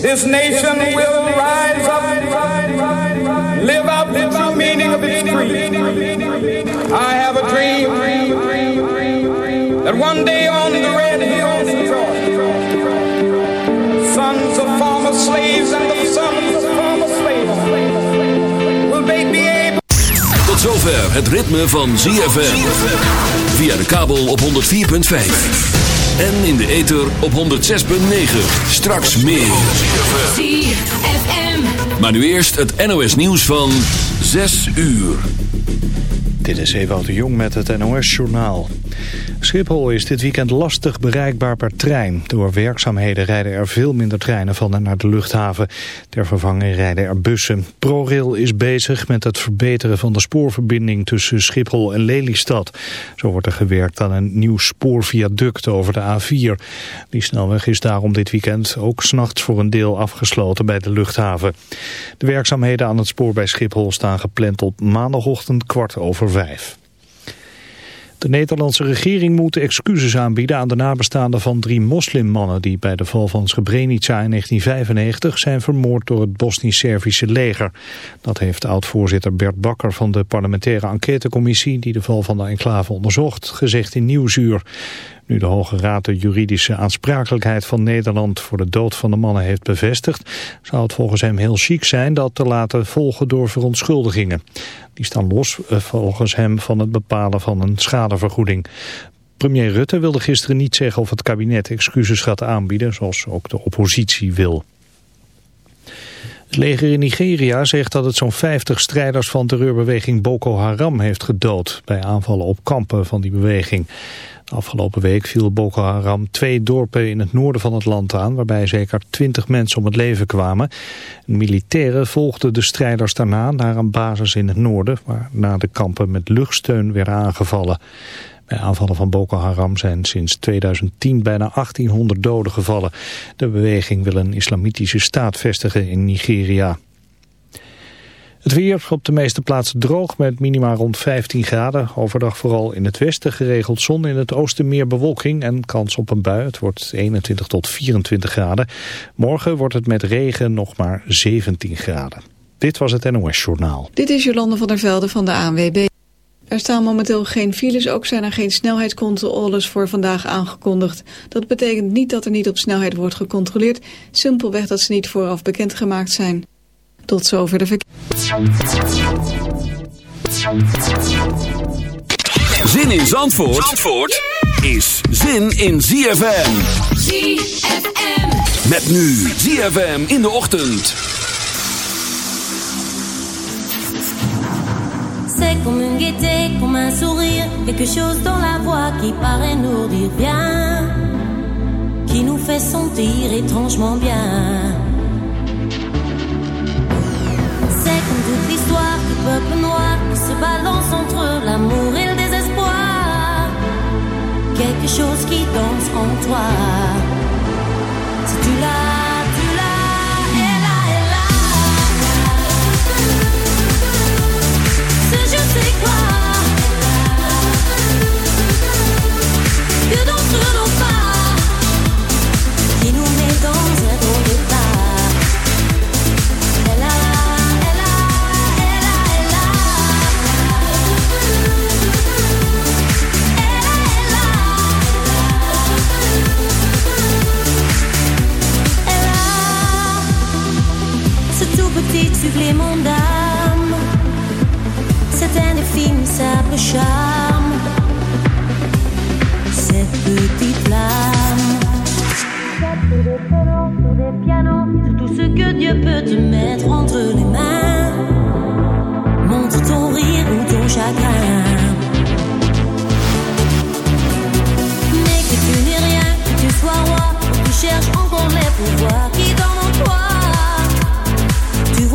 this nation will rise up, live out the true meaning of its creed. I have a dream that one day on the red hills of Georgia, sons of former slaves and the sons of former slaves will be able. Tot zover het ritme van ZFM. De kabel op 104.5. En in de ether op 106.9. Straks meer. ZFM. Maar nu eerst het NOS nieuws van 6 uur. Dit is Ewout de Jong met het NOS-journaal. Schiphol is dit weekend lastig bereikbaar per trein. Door werkzaamheden rijden er veel minder treinen van en naar de luchthaven. Ter vervanging rijden er bussen. ProRail is bezig met het verbeteren van de spoorverbinding tussen Schiphol en Lelystad. Zo wordt er gewerkt aan een nieuw spoorviaduct over de A4. Die snelweg is daarom dit weekend ook s'nachts voor een deel afgesloten bij de luchthaven. De werkzaamheden aan het spoor bij Schiphol staan gepland op maandagochtend kwart over vijf. De Nederlandse regering moet excuses aanbieden aan de nabestaanden van drie moslimmannen die bij de val van Srebrenica in 1995 zijn vermoord door het Bosnisch-Servische leger. Dat heeft oud-voorzitter Bert Bakker van de parlementaire enquêtecommissie die de val van de enclave onderzocht gezegd in Nieuwsuur. Nu de Hoge Raad de juridische aansprakelijkheid van Nederland voor de dood van de mannen heeft bevestigd, zou het volgens hem heel chic zijn dat te laten volgen door verontschuldigingen. Die staan los eh, volgens hem van het bepalen van een schadevergoeding. Premier Rutte wilde gisteren niet zeggen of het kabinet excuses gaat aanbieden, zoals ook de oppositie wil. Het leger in Nigeria zegt dat het zo'n 50 strijders van terreurbeweging Boko Haram heeft gedood bij aanvallen op kampen van die beweging. Afgelopen week viel Boko Haram twee dorpen in het noorden van het land aan... waarbij zeker twintig mensen om het leven kwamen. Militairen volgden de strijders daarna naar een basis in het noorden... waarna de kampen met luchtsteun werden aangevallen. Bij aanvallen van Boko Haram zijn sinds 2010 bijna 1800 doden gevallen. De beweging wil een islamitische staat vestigen in Nigeria. Het weer op de meeste plaatsen droog met minima rond 15 graden. Overdag vooral in het westen geregeld zon, in het oosten meer bewolking en kans op een bui. Het wordt 21 tot 24 graden. Morgen wordt het met regen nog maar 17 graden. Dit was het NOS Journaal. Dit is Jolande van der Velde van de ANWB. Er staan momenteel geen files, ook zijn er geen snelheidscontroles voor vandaag aangekondigd. Dat betekent niet dat er niet op snelheid wordt gecontroleerd, simpelweg dat ze niet vooraf bekendgemaakt zijn. Tot zover de verkeer. Zin in Zandvoort, Zandvoort is zin in ZFM. ZFM. Met nu ZFM in de ochtend. C'est comme une gaieté, comme un sourire, quelque chose dans la voix qui paraît nous dire bien, qui nous fait sentir étrangement bien. L'histoire du peuple noir qui se balance entre l'amour et le désespoir, quelque chose qui danse en toi. Supplément d'âme c'est un indéfinissable charme, cette petite flamme. Des pianos, sur tout ce que Dieu peut te mettre entre les mains. Montre ton rire ou ton chagrin. Mais que tu n'es rien, que tu sois roi, tu cherches encore les pouvoirs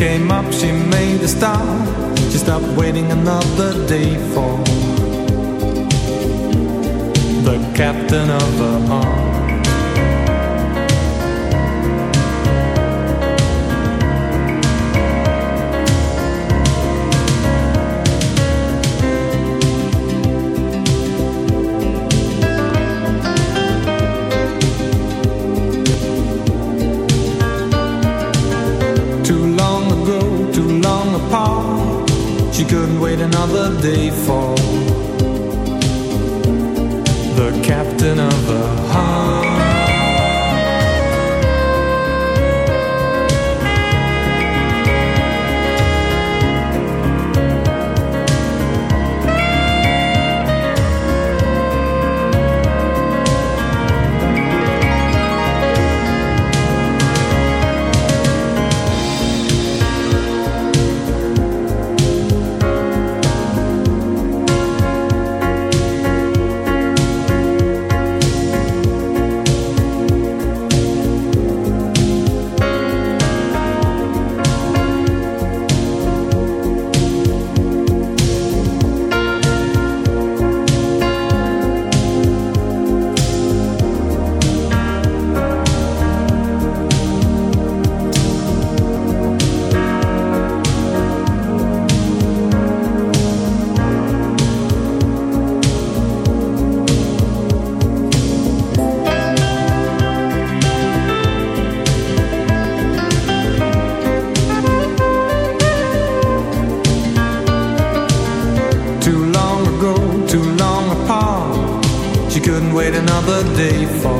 came up, she made a stop She stopped waiting another day for The captain of the arm another day fall. Day for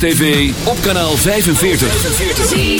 TV op kanaal 45.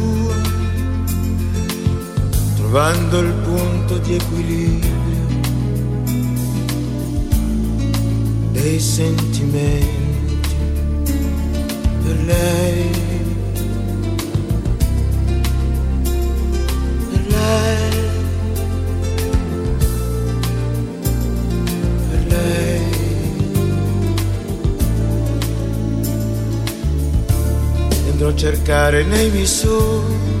trovando il punto di equilibrio dei sentimenti per lei. Per. Andrò a cercare nei miei sogni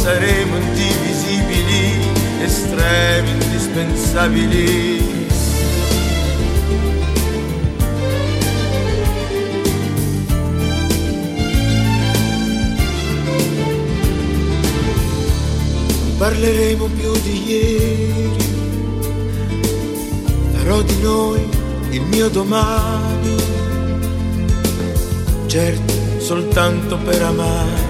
Saremo indivisibili, estremi, indispensabili. Non Parleremo più di ieri, farò di noi il mio domani, certo soltanto per amarci,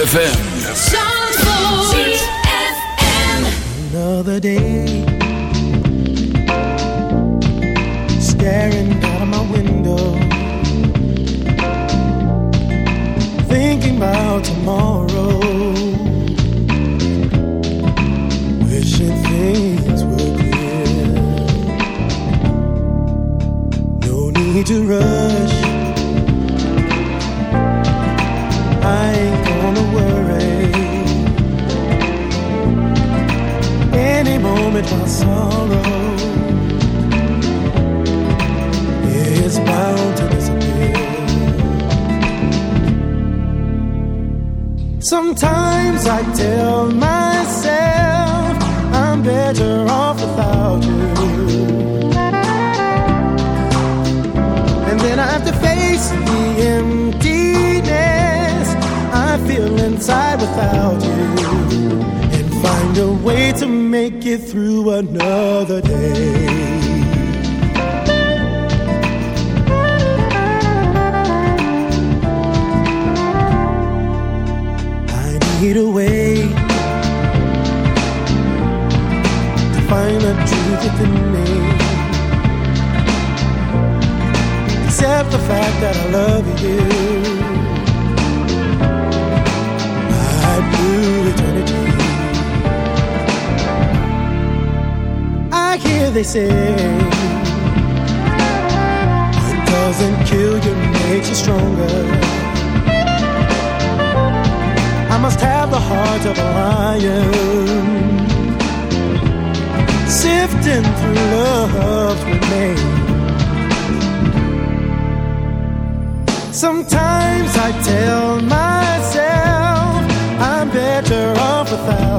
ZFM.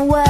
away.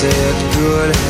said good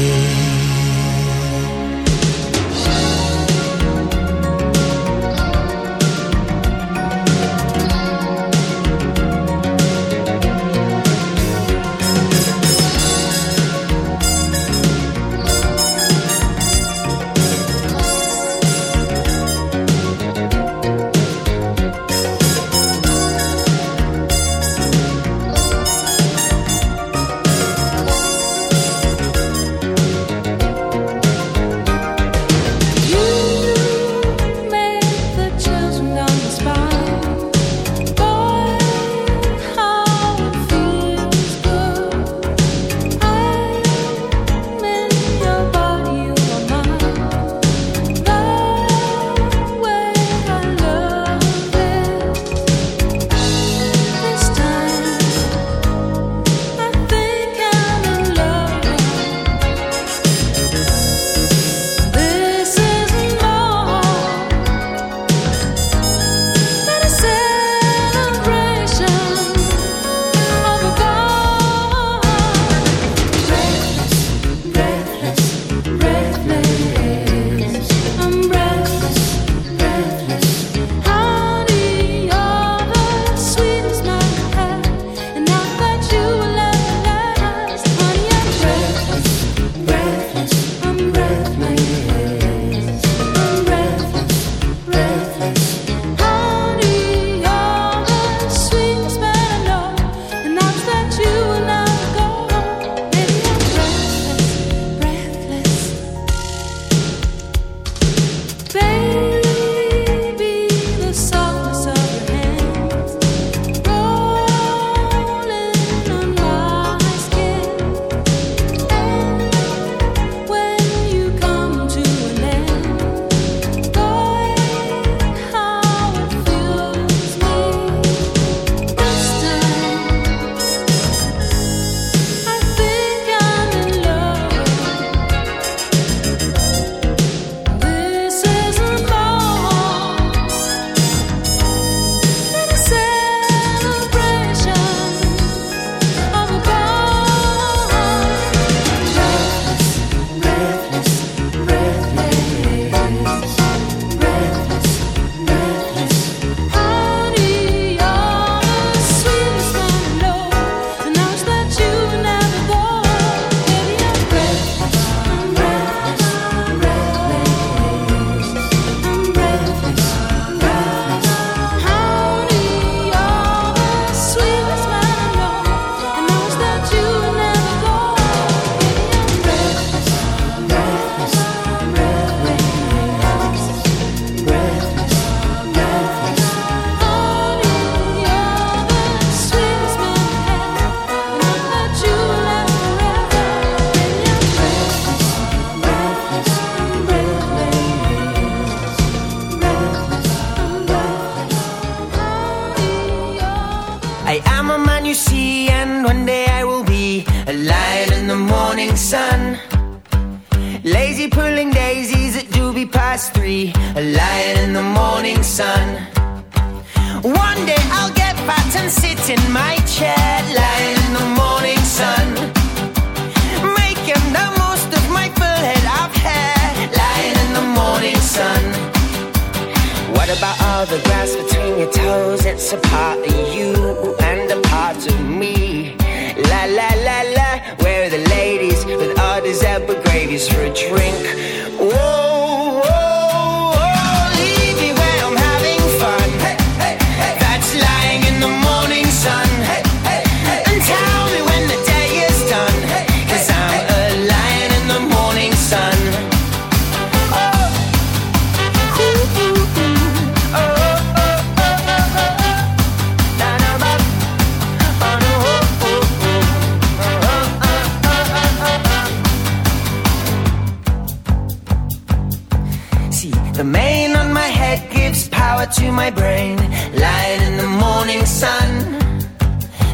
The mane on my head gives power to my brain. Lying in the morning sun.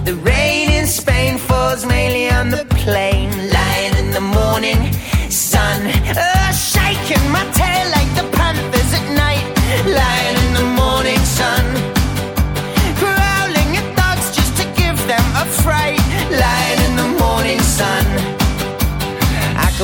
The rain in Spain falls mainly on the plain. Lying in the morning sun. Oh, shaking my tail.